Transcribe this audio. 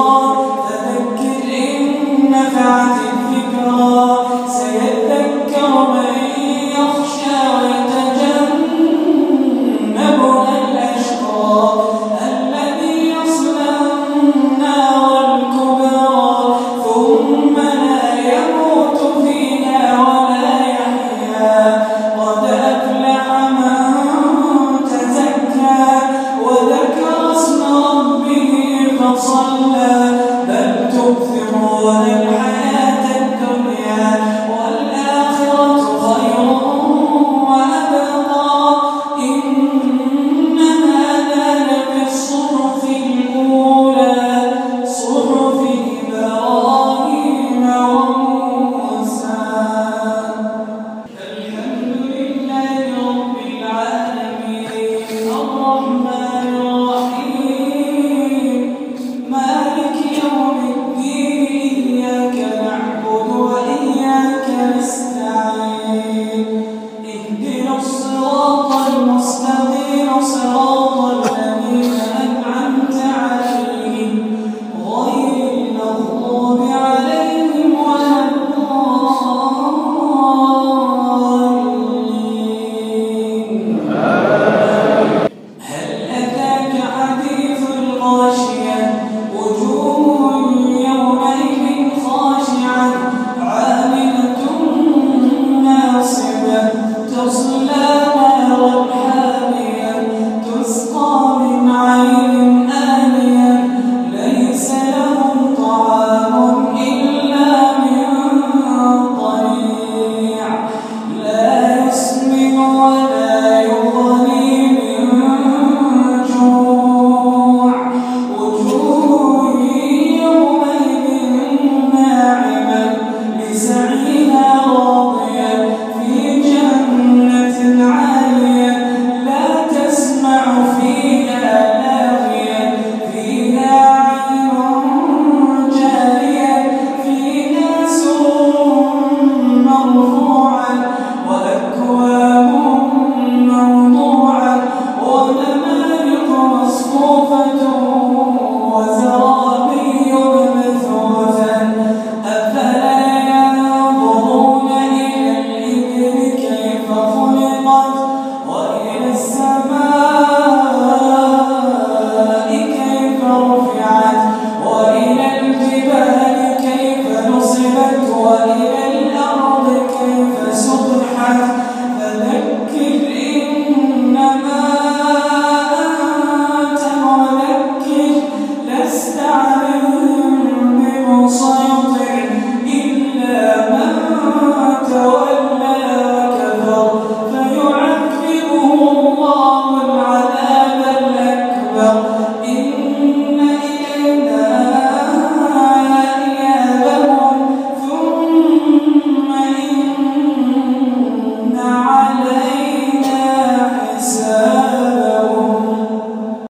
الذكرى فذكر إن نفعت